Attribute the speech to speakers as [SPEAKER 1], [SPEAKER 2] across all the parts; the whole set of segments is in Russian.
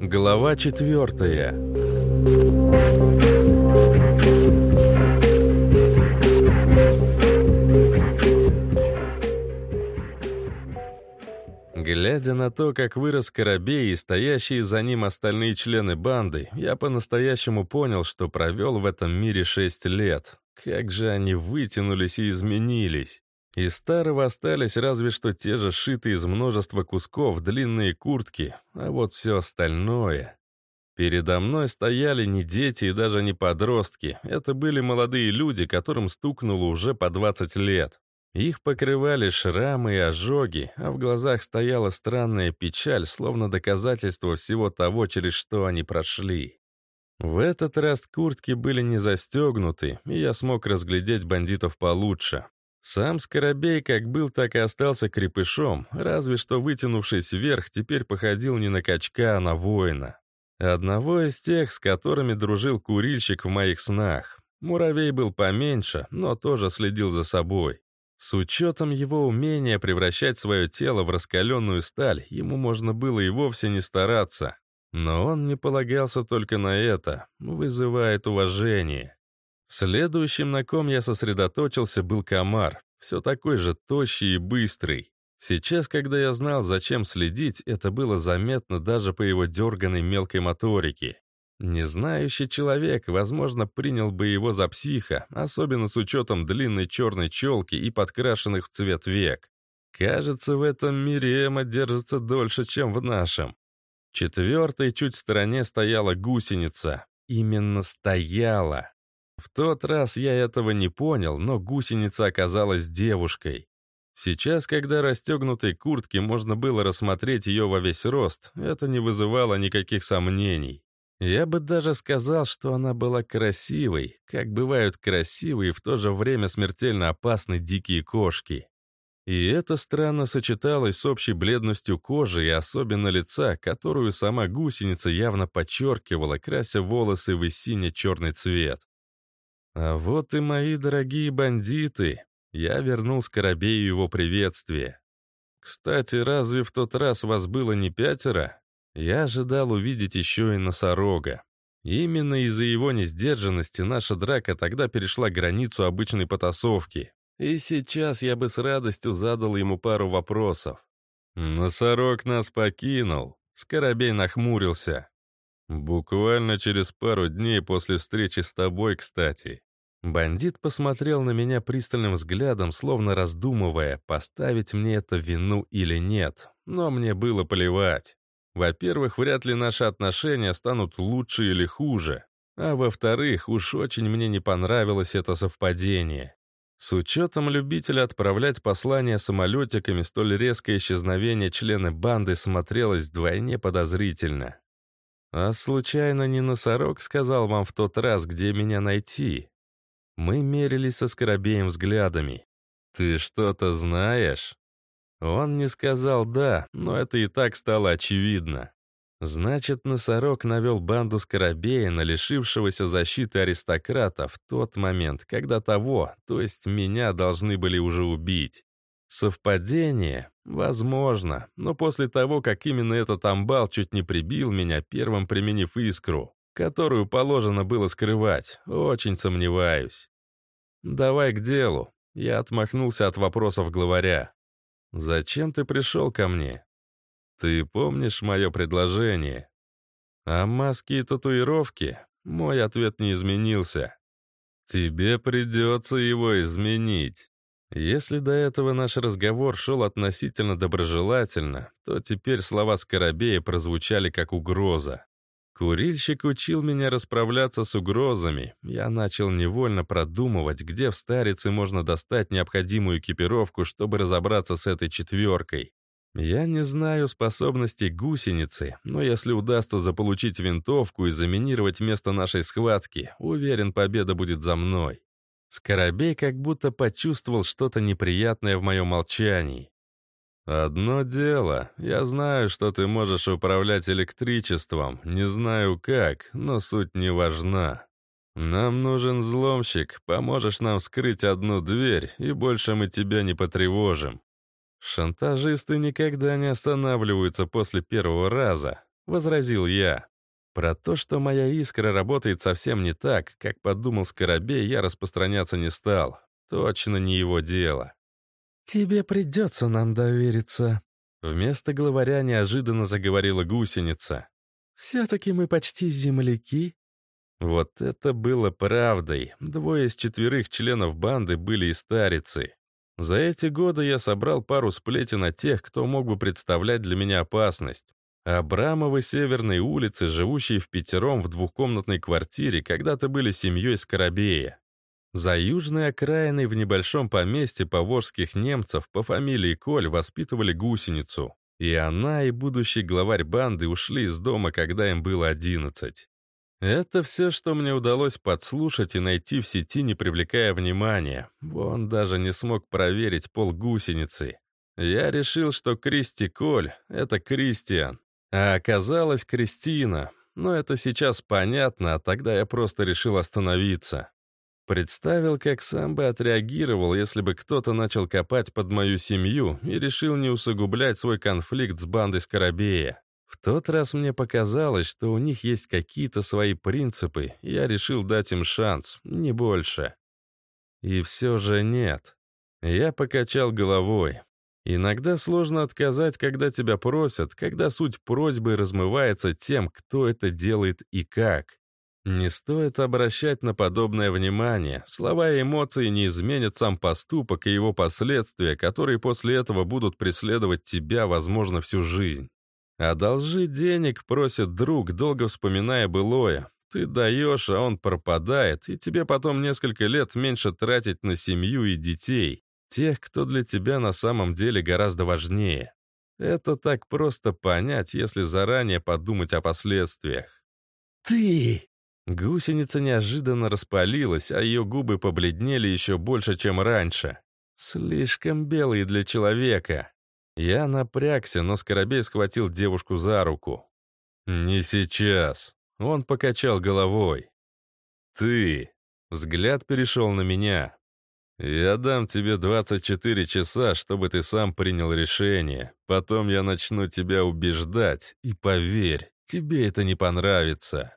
[SPEAKER 1] Глава четвертая. Глядя на то, как вырос Коробей и стоящие за ним остальные члены банды, я по-настоящему понял, что провел в этом мире шесть лет. Как же они вытянулись и изменились. Из старого остались разве что те же сшитые из множества кусков длинные куртки, а вот все остальное... Передо мной стояли не дети и даже не подростки. Это были молодые люди, которым стукнуло уже по 20 лет. Их покрывали шрамы и ожоги, а в глазах стояла странная печаль, словно доказательство всего того, через что они прошли. В этот раз куртки были не застегнуты, и я смог разглядеть бандитов получше. Сам Скоробей как был, так и остался крепышом, разве что вытянувшись вверх, теперь походил не на качка, а на воина. Одного из тех, с которыми дружил курильщик в моих снах. Муравей был поменьше, но тоже следил за собой. С учетом его умения превращать свое тело в раскаленную сталь, ему можно было и вовсе не стараться. Но он не полагался только на это, вызывает уважение. Следующим, на ком я сосредоточился, был комар. Все такой же тощий и быстрый. Сейчас, когда я знал, зачем следить, это было заметно даже по его дерганной мелкой моторике. Незнающий человек, возможно, принял бы его за психа, особенно с учетом длинной черной челки и подкрашенных в цвет век. Кажется, в этом мире Эма держится дольше, чем в нашем. Четвертой чуть в стороне стояла гусеница. Именно стояла. В тот раз я этого не понял, но гусеница оказалась девушкой. Сейчас, когда расстегнутой куртки можно было рассмотреть ее во весь рост, это не вызывало никаких сомнений. Я бы даже сказал, что она была красивой, как бывают красивые и в то же время смертельно опасны дикие кошки. И это странно сочеталось с общей бледностью кожи и особенно лица, которую сама гусеница явно подчеркивала, крася волосы в сине-черный цвет. А вот и мои дорогие бандиты. Я вернул Скоробею его приветствие. Кстати, разве в тот раз вас было не пятеро? Я ожидал увидеть еще и носорога. Именно из-за его несдержанности наша драка тогда перешла границу обычной потасовки. И сейчас я бы с радостью задал ему пару вопросов. «Носорог нас покинул», — Скоробей нахмурился. «Буквально через пару дней после встречи с тобой, кстати. Бандит посмотрел на меня пристальным взглядом, словно раздумывая, поставить мне это вину или нет. Но мне было плевать. Во-первых, вряд ли наши отношения станут лучше или хуже. А во-вторых, уж очень мне не понравилось это совпадение. С учетом любителя отправлять послания самолетиками, столь резкое исчезновение члена банды смотрелось вдвойне подозрительно. «А случайно не носорог сказал вам в тот раз, где меня найти?» Мы мерились со Скоробеем взглядами. «Ты что-то знаешь?» Он не сказал «да», но это и так стало очевидно. Значит, носорог навел банду Скоробея на лишившегося защиты аристократа в тот момент, когда того, то есть меня, должны были уже убить. Совпадение? Возможно, но после того, как именно этот амбал чуть не прибил меня, первым применив искру, которую положено было скрывать, очень сомневаюсь. «Давай к делу». Я отмахнулся от вопросов главаря. «Зачем ты пришел ко мне?» «Ты помнишь мое предложение?» «А маски и татуировки?» Мой ответ не изменился. «Тебе придется его изменить». Если до этого наш разговор шел относительно доброжелательно, то теперь слова Скоробея прозвучали как угроза. Курильщик учил меня расправляться с угрозами. Я начал невольно продумывать, где в старице можно достать необходимую экипировку, чтобы разобраться с этой четверкой. Я не знаю способностей гусеницы, но если удастся заполучить винтовку и заминировать место нашей схватки, уверен, победа будет за мной. Скоробей как будто почувствовал что-то неприятное в моем молчании. «Одно дело. Я знаю, что ты можешь управлять электричеством. Не знаю как, но суть не важна. Нам нужен взломщик. Поможешь нам вскрыть одну дверь, и больше мы тебя не потревожим». Шантажисты никогда не останавливаются после первого раза. — возразил я. Про то, что моя искра работает совсем не так, как подумал Скоробей, я распространяться не стал. Точно не его дело. «Тебе придется нам довериться», — вместо главаря неожиданно заговорила гусеница. «Все-таки мы почти земляки». Вот это было правдой. Двое из четверых членов банды были и старицы. За эти годы я собрал пару сплетен о тех, кто мог бы представлять для меня опасность. Абрамовы Северной улицы, живущие в пятером в двухкомнатной квартире, когда-то были семьей Скоробея. За южной окраиной в небольшом поместье поволжских немцев по фамилии Коль воспитывали гусеницу. И она, и будущий главарь банды ушли из дома, когда им было одиннадцать. Это все, что мне удалось подслушать и найти в сети, не привлекая внимания. Вон даже не смог проверить пол гусеницы. Я решил, что Кристи Коль — это Кристиан, а оказалось Кристина. Но это сейчас понятно, а тогда я просто решил остановиться. Представил, как сам бы отреагировал, если бы кто-то начал копать под мою семью и решил не усугублять свой конфликт с бандой Скоробея. В тот раз мне показалось, что у них есть какие-то свои принципы, я решил дать им шанс, не больше. И все же нет. Я покачал головой. Иногда сложно отказать, когда тебя просят, когда суть просьбы размывается тем, кто это делает и как. Не стоит обращать на подобное внимание. Слова и эмоции не изменят сам поступок и его последствия, которые после этого будут преследовать тебя, возможно, всю жизнь. Одолжи денег, просит друг, долго вспоминая былое. Ты даешь, а он пропадает, и тебе потом несколько лет меньше тратить на семью и детей. Тех, кто для тебя на самом деле гораздо важнее. Это так просто понять, если заранее подумать о последствиях. «Ты!» Гусеница неожиданно распалилась, а ее губы побледнели еще больше, чем раньше. Слишком белые для человека. Я напрягся, но Скоробей схватил девушку за руку. «Не сейчас». Он покачал головой. «Ты». Взгляд перешел на меня. «Я дам тебе 24 часа, чтобы ты сам принял решение. Потом я начну тебя убеждать, и поверь, тебе это не понравится».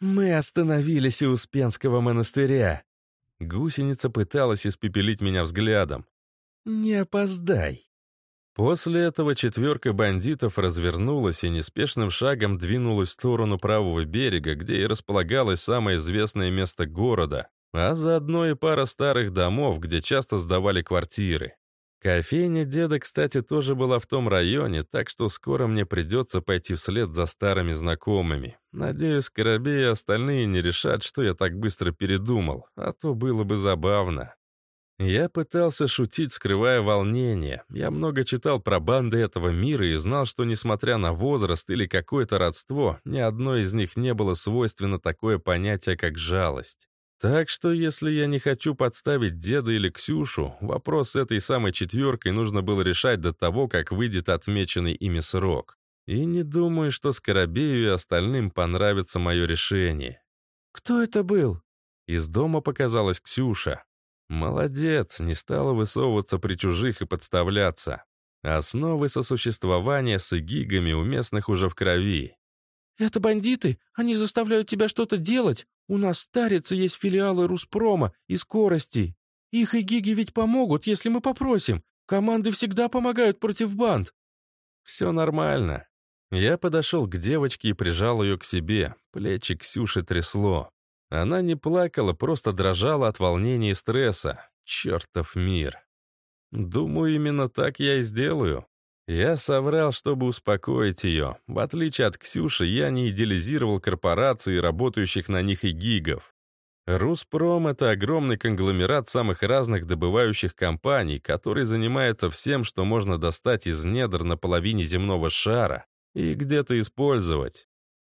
[SPEAKER 1] «Мы остановились у Успенского монастыря». Гусеница пыталась испепелить меня взглядом. «Не опоздай». После этого четверка бандитов развернулась и неспешным шагом двинулась в сторону правого берега, где и располагалось самое известное место города, а заодно и пара старых домов, где часто сдавали квартиры. Кофейня деда, кстати, тоже была в том районе, так что скоро мне придется пойти вслед за старыми знакомыми. Надеюсь, Коробей и остальные не решат, что я так быстро передумал, а то было бы забавно. Я пытался шутить, скрывая волнение. Я много читал про банды этого мира и знал, что, несмотря на возраст или какое-то родство, ни одной из них не было свойственно такое понятие, как жалость. Так что, если я не хочу подставить деда или Ксюшу, вопрос с этой самой четверкой нужно было решать до того, как выйдет отмеченный ими срок. И не думаю, что Скоробею и остальным понравится мое решение. «Кто это был?» Из дома показалась Ксюша. Молодец, не стала высовываться при чужих и подставляться. Основы сосуществования с игигами у местных уже в крови.
[SPEAKER 2] «Это бандиты? Они заставляют тебя что-то делать? У нас в Старице есть филиалы Руспрома и Скорости. Их и гиги ведь помогут, если мы попросим. Команды всегда помогают против банд».
[SPEAKER 1] «Все нормально». Я подошел к девочке и прижал ее к себе. Плечи Ксюши трясло. Она не плакала, просто дрожала от волнения и стресса. Чертов мир. Думаю, именно так я и сделаю. Я соврал, чтобы успокоить ее. В отличие от Ксюши, я не идеализировал корпорации, работающих на них и гигов. Руспром — это огромный конгломерат самых разных добывающих компаний, который занимается всем, что можно достать из недр на половине земного шара и где-то использовать.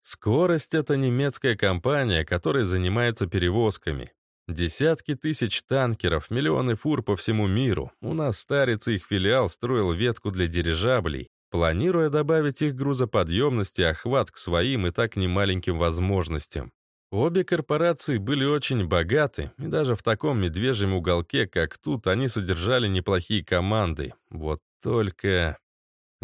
[SPEAKER 1] Скорость — это немецкая компания, которая занимается перевозками. Десятки тысяч танкеров, миллионы фур по всему миру. У нас старец их филиал строил ветку для дирижаблей, планируя добавить их грузоподъемности охват к своим и так немаленьким возможностям. Обе корпорации были очень богаты, и даже в таком медвежьем уголке, как тут, они содержали неплохие команды. Вот только...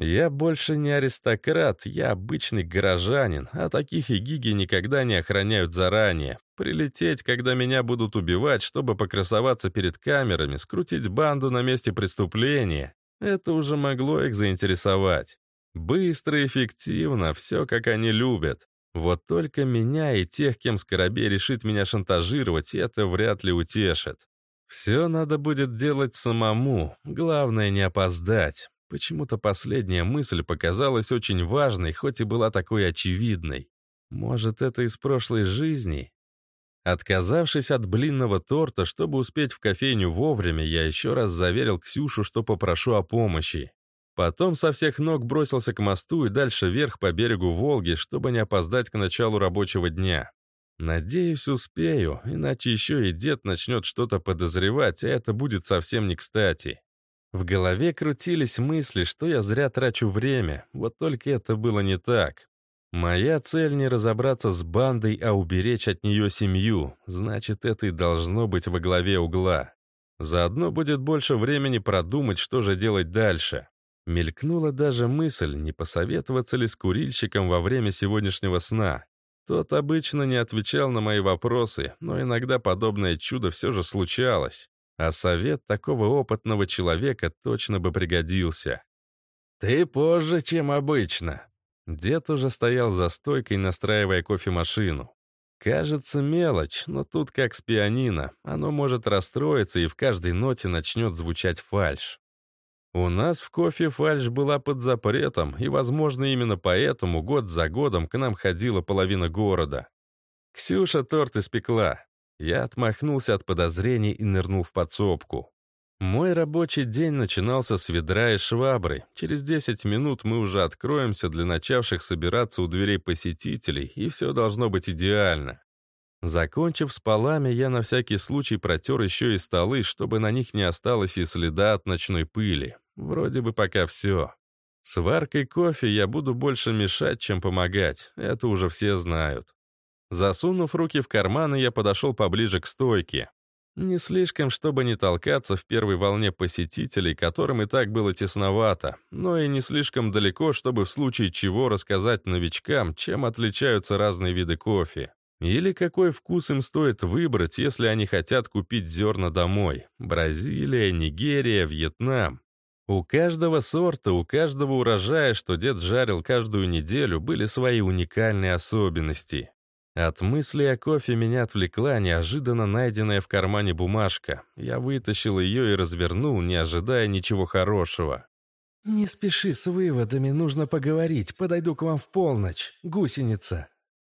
[SPEAKER 1] Я больше не аристократ, я обычный горожанин, а таких и гиги никогда не охраняют заранее. Прилететь, когда меня будут убивать, чтобы покрасоваться перед камерами, скрутить банду на месте преступления — это уже могло их заинтересовать. Быстро эффективно, все как они любят. Вот только меня и тех, кем Скоробей решит меня шантажировать, это вряд ли утешит. Все надо будет делать самому, главное не опоздать. Почему-то последняя мысль показалась очень важной, хоть и была такой очевидной. Может, это из прошлой жизни? Отказавшись от блинного торта, чтобы успеть в кофейню вовремя, я еще раз заверил Ксюшу, что попрошу о помощи. Потом со всех ног бросился к мосту и дальше вверх по берегу Волги, чтобы не опоздать к началу рабочего дня. Надеюсь, успею, иначе еще и дед начнет что-то подозревать, а это будет совсем не кстати. В голове крутились мысли, что я зря трачу время, вот только это было не так. Моя цель не разобраться с бандой, а уберечь от нее семью, значит, это и должно быть во главе угла. Заодно будет больше времени продумать, что же делать дальше. Мелькнула даже мысль, не посоветоваться ли с курильщиком во время сегодняшнего сна. Тот обычно не отвечал на мои вопросы, но иногда подобное чудо все же случалось. А совет такого опытного человека точно бы пригодился. «Ты позже, чем обычно». Дед уже стоял за стойкой, настраивая кофемашину. Кажется, мелочь, но тут как с пианино. Оно может расстроиться, и в каждой ноте начнет звучать фальш. У нас в кофе фальш была под запретом, и, возможно, именно поэтому год за годом к нам ходила половина города. Ксюша торт испекла. Я отмахнулся от подозрений и нырнул в подсобку. Мой рабочий день начинался с ведра и швабры. Через 10 минут мы уже откроемся для начавших собираться у дверей посетителей, и все должно быть идеально. Закончив с полами, я на всякий случай протер еще и столы, чтобы на них не осталось и следа от ночной пыли. Вроде бы пока все. С варкой кофе я буду больше мешать, чем помогать. Это уже все знают. Засунув руки в карманы, я подошел поближе к стойке. Не слишком, чтобы не толкаться в первой волне посетителей, которым и так было тесновато, но и не слишком далеко, чтобы в случае чего рассказать новичкам, чем отличаются разные виды кофе. Или какой вкус им стоит выбрать, если они хотят купить зерна домой. Бразилия, Нигерия, Вьетнам. У каждого сорта, у каждого урожая, что дед жарил каждую неделю, были свои уникальные особенности. От мысли о кофе меня отвлекла неожиданно найденная в кармане бумажка. Я вытащил ее и развернул, не ожидая ничего хорошего. «Не спеши с выводами, нужно поговорить. Подойду к вам в полночь. Гусеница».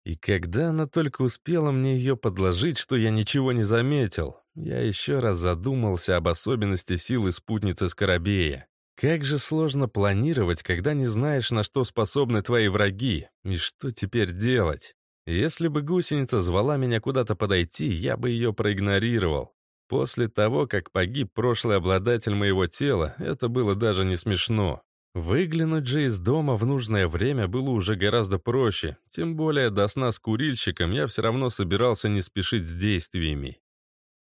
[SPEAKER 1] И когда она только успела мне ее подложить, что я ничего не заметил, я еще раз задумался об особенности силы спутницы Скоробея. Как же сложно планировать, когда не знаешь, на что способны твои враги, и что теперь делать. Если бы гусеница звала меня куда-то подойти, я бы ее проигнорировал. После того, как погиб прошлый обладатель моего тела, это было даже не смешно. Выглянуть же из дома в нужное время было уже гораздо проще, тем более до сна с курильщиком я все равно собирался не спешить с действиями.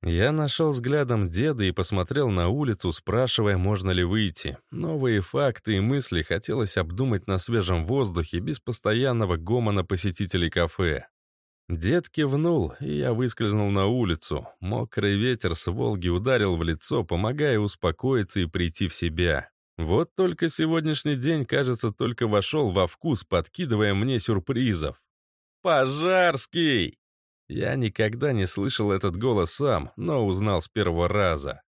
[SPEAKER 1] Я нашел взглядом деда и посмотрел на улицу, спрашивая, можно ли выйти. Новые факты и мысли хотелось обдумать на свежем воздухе без постоянного гомона посетителей кафе. Дед кивнул, и я выскользнул на улицу. Мокрый ветер с Волги ударил в лицо, помогая успокоиться и прийти в себя. Вот только сегодняшний день, кажется, только вошел во вкус, подкидывая мне сюрпризов. «Пожарский!» Я никогда не слышал этот голос сам, но узнал с первого раза.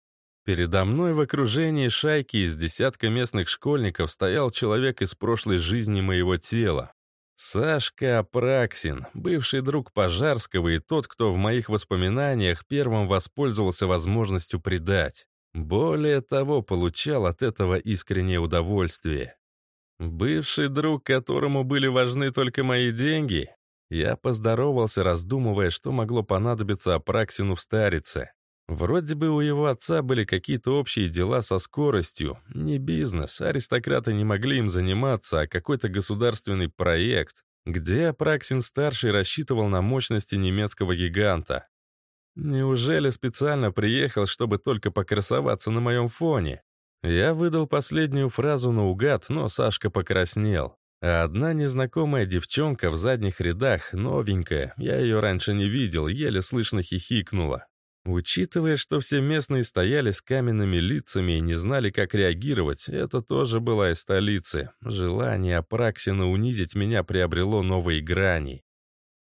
[SPEAKER 1] Передо мной в окружении шайки из десятка местных школьников стоял человек из прошлой жизни моего тела. Сашка Апраксин, бывший друг Пожарского и тот, кто в моих воспоминаниях первым воспользовался возможностью предать. Более того, получал от этого искреннее удовольствие. Бывший друг, которому были важны только мои деньги, я поздоровался, раздумывая, что могло понадобиться Апраксину в старице. Вроде бы у его отца были какие-то общие дела со скоростью. Не бизнес, аристократы не могли им заниматься, а какой-то государственный проект, где Апраксин-старший рассчитывал на мощности немецкого гиганта. Неужели специально приехал, чтобы только покрасоваться на моем фоне? Я выдал последнюю фразу наугад, но Сашка покраснел. А одна незнакомая девчонка в задних рядах, новенькая, я ее раньше не видел, еле слышно хихикнула. Учитывая, что все местные стояли с каменными лицами и не знали, как реагировать, это тоже была из столицы. Желание Апраксина унизить меня приобрело новые грани.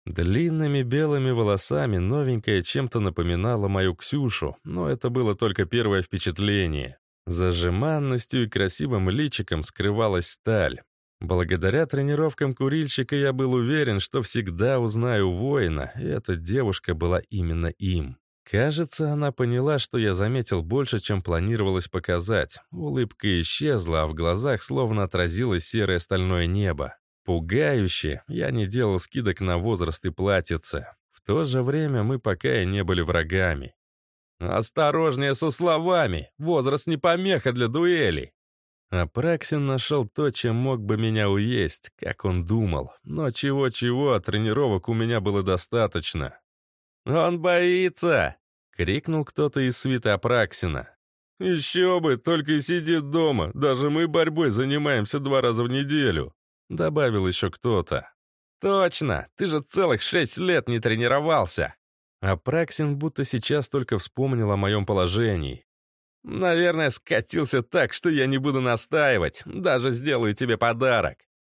[SPEAKER 1] Длинными белыми волосами новенькая чем-то напоминала мою Ксюшу, но это было только первое впечатление. За жеманностью и красивым личиком скрывалась сталь. Благодаря тренировкам курильщика я был уверен, что всегда узнаю воина, и эта девушка была именно им. Кажется, она поняла, что я заметил больше, чем планировалось показать. Улыбка исчезла, а в глазах словно отразилось серое стальное небо. Пугающе, я не делал скидок на возраст и платьице. В то же время мы пока и не были врагами. «Осторожнее со словами! Возраст не помеха для дуэли!» Апраксин нашел то, чем мог бы меня уесть, как он думал. Но чего-чего, а тренировок у меня было достаточно. «Он боится!» — крикнул кто-то из свита Апраксина. «Еще бы, только и сидит дома. Даже мы борьбой занимаемся два раза в неделю», — добавил еще кто-то. «Точно! Ты же целых шесть лет не тренировался!» Апраксин будто сейчас только вспомнил о моем положении. «Наверное, скатился так, что я не буду настаивать. Даже сделаю тебе подарок».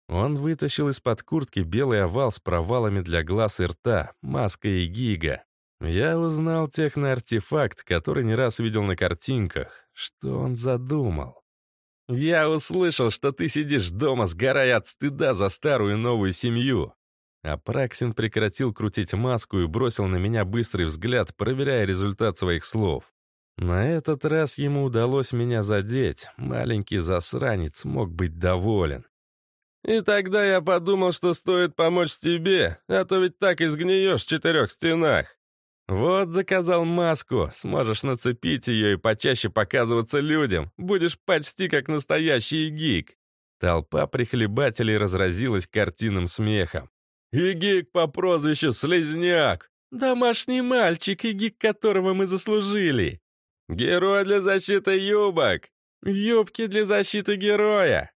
[SPEAKER 1] Он вытащил из-под куртки белый овал с провалами для глаз и рта, маска и гига. Я узнал техноартефакт, который не раз видел на картинках. Что он задумал? «Я услышал, что ты сидишь дома, сгорая от стыда за старую и новую семью». Апраксин прекратил крутить маску и бросил на меня быстрый взгляд, проверяя результат своих слов. На этот раз ему удалось меня задеть. Маленький засранец мог быть доволен. И тогда я подумал, что стоит помочь тебе, а то ведь так и сгниешь в четырех стенах. Вот заказал маску, сможешь нацепить ее и почаще показываться людям, будешь почти как настоящий гик. Толпа прихлебателей разразилась картинным смехом. И гик по прозвищу Слезняк. Домашний мальчик, и гик которого мы заслужили. Герой для защиты юбок. Юбки для защиты героя.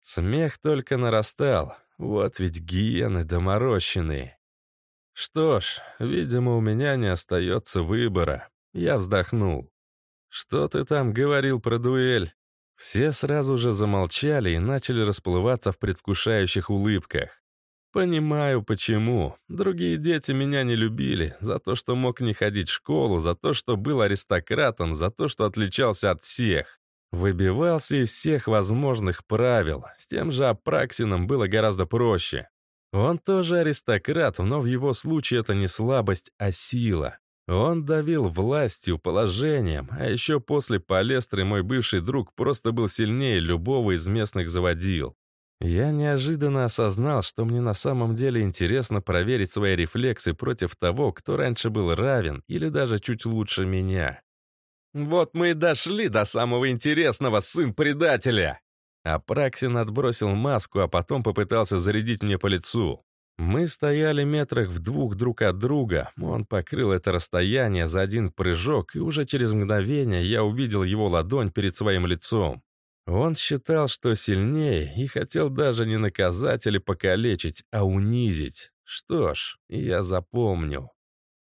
[SPEAKER 1] Смех только нарастал. Вот ведь гиены доморощенные. Что ж, видимо, у меня не остается выбора. Я вздохнул. «Что ты там говорил про дуэль?» Все сразу же замолчали и начали расплываться в предвкушающих улыбках. Понимаю, почему. Другие дети меня не любили за то, что мог не ходить в школу, за то, что был аристократом, за то, что отличался от всех. Выбивался из всех возможных правил. С тем же Апраксином было гораздо проще. Он тоже аристократ, но в его случае это не слабость, а сила. Он давил властью, положением, а еще после Палестры мой бывший друг просто был сильнее любого из местных заводил. Я неожиданно осознал, что мне на самом деле интересно проверить свои рефлексы против того, кто раньше был равен или даже чуть лучше меня. «Вот мы и дошли до самого интересного, сын предателя!» Апраксин отбросил маску, а потом попытался зарядить мне по лицу. Мы стояли метрах в двух друг от друга. Он покрыл это расстояние за один прыжок, и уже через мгновение я увидел его ладонь перед своим лицом. Он считал, что сильнее, и хотел даже не наказать или покалечить, а унизить. Что ж, я запомню.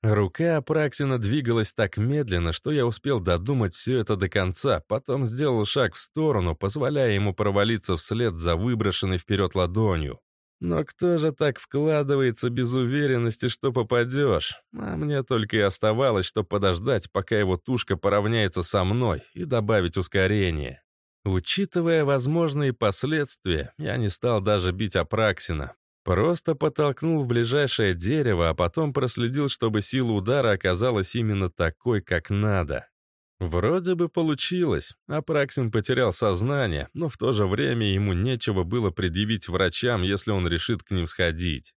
[SPEAKER 1] Рука Апраксина двигалась так медленно, что я успел додумать все это до конца, потом сделал шаг в сторону, позволяя ему провалиться вслед за выброшенной вперед ладонью. Но кто же так вкладывается без уверенности, что попадешь? А мне только и оставалось, что подождать, пока его тушка поравняется со мной, и добавить ускорение. Учитывая возможные последствия, я не стал даже бить Апраксина. Просто подтолкнул в ближайшее дерево, а потом проследил, чтобы сила удара оказалась именно такой, как надо. Вроде бы получилось. Апраксин потерял сознание, но в то же время ему нечего было предъявить врачам, если он решит к ним сходить.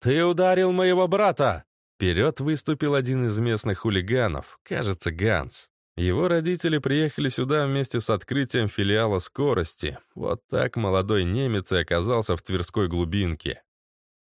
[SPEAKER 1] «Ты ударил моего брата!» Вперед выступил один из местных хулиганов, кажется, Ганс. Его родители приехали сюда вместе с открытием филиала скорости. Вот так молодой немец и оказался в Тверской глубинке.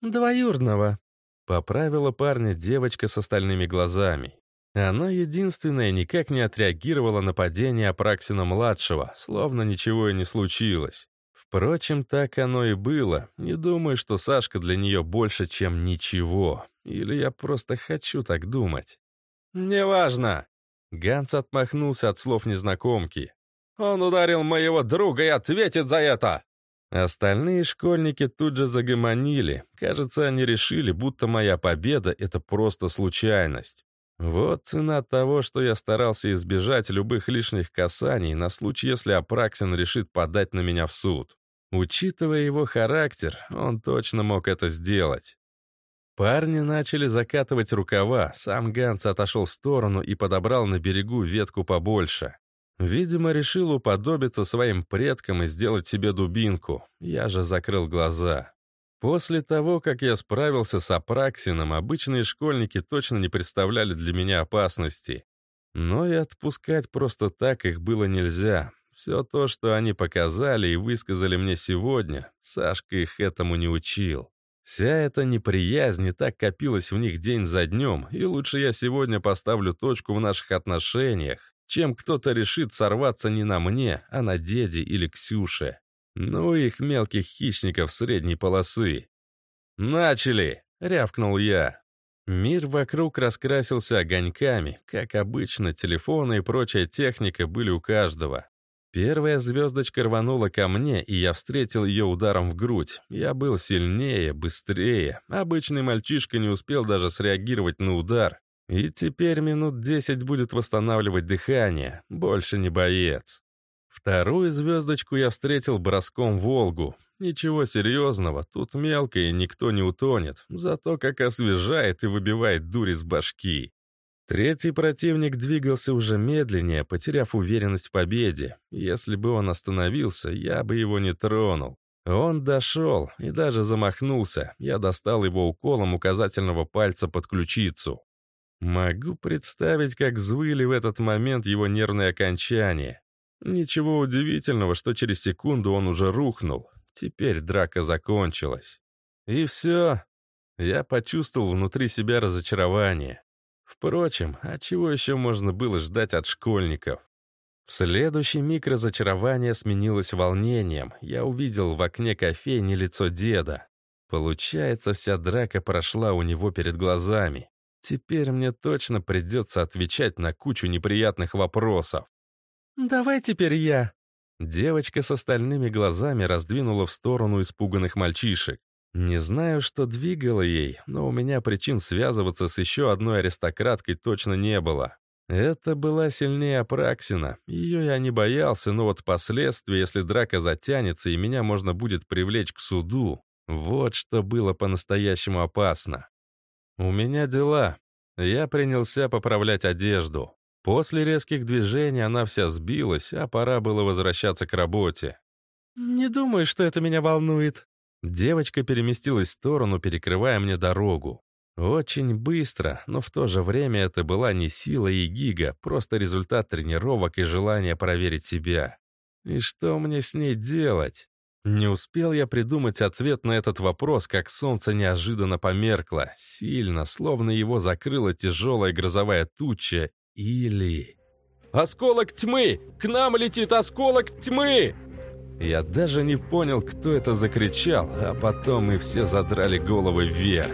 [SPEAKER 1] «Двоюродного», — поправила парня девочка с остальными глазами. Она единственная никак не отреагировала на падение Апраксина-младшего, словно ничего и не случилось. Впрочем, так оно и было. Не думаю, что Сашка для нее больше, чем ничего. Или я просто хочу так думать. «Неважно!» Ганс отмахнулся от слов незнакомки. «Он ударил моего друга и ответит за это!» Остальные школьники тут же загомонили. Кажется, они решили, будто моя победа — это просто случайность. Вот цена того, что я старался избежать любых лишних касаний на случай, если Апраксин решит подать на меня в суд. Учитывая его характер, он точно мог это сделать. Парни начали закатывать рукава, сам Ганс отошел в сторону и подобрал на берегу ветку побольше. Видимо, решил уподобиться своим предкам и сделать себе дубинку. Я же закрыл глаза. После того, как я справился с Апраксином, обычные школьники точно не представляли для меня опасности. Но и отпускать просто так их было нельзя. Все то, что они показали и высказали мне сегодня, Сашка их этому не учил. Вся эта неприязнь и так копилась в них день за днем, и лучше я сегодня поставлю точку в наших отношениях, чем кто-то решит сорваться не на мне, а на деде или Ксюше. Ну, их мелких хищников средней полосы. «Начали!» — рявкнул я. Мир вокруг раскрасился огоньками. Как обычно, телефоны и прочая техника были у каждого. Первая звездочка рванула ко мне, и я встретил ее ударом в грудь. Я был сильнее, быстрее. Обычный мальчишка не успел даже среагировать на удар. И теперь минут десять будет восстанавливать дыхание. Больше не боец. Вторую звездочку я встретил броском в Волгу. Ничего серьезного, тут мелко и никто не утонет, зато как освежает и выбивает дурь из башки. Третий противник двигался уже медленнее, потеряв уверенность в победе. Если бы он остановился, я бы его не тронул. Он дошел и даже замахнулся. Я достал его уколом указательного пальца под ключицу. Могу представить, как взвыли в этот момент его нервные окончания. Ничего удивительного, что через секунду он уже рухнул. Теперь драка закончилась. И все. Я почувствовал внутри себя разочарование. Впрочем, а чего еще можно было ждать от школьников? В следующий миг разочарование сменилось волнением. Я увидел в окне кофейни лицо деда. Получается, вся драка прошла у него перед глазами. Теперь мне точно придется отвечать на кучу неприятных вопросов. «Давай теперь я». Девочка с остальными глазами раздвинула в сторону испуганных мальчишек. Не знаю, что двигало ей, но у меня причин связываться с еще одной аристократкой точно не было. Это была сильнее Апраксина. Ее я не боялся, но вот последствия, если драка затянется и меня можно будет привлечь к суду, вот что было по-настоящему опасно. У меня дела. Я принялся поправлять одежду. После резких движений она вся сбилась, а пора было возвращаться к работе. «Не думаю, что это меня волнует». Девочка переместилась в сторону, перекрывая мне дорогу. Очень быстро, но в то же время это была не сила и гига, просто результат тренировок и желание проверить себя. И что мне с ней делать? Не успел я придумать ответ на этот вопрос, как солнце неожиданно померкло, сильно, словно его закрыла тяжелая грозовая туча, или... «Осколок тьмы! К нам летит осколок тьмы!» Я даже не понял, кто это закричал, а потом мы все задрали головы вверх.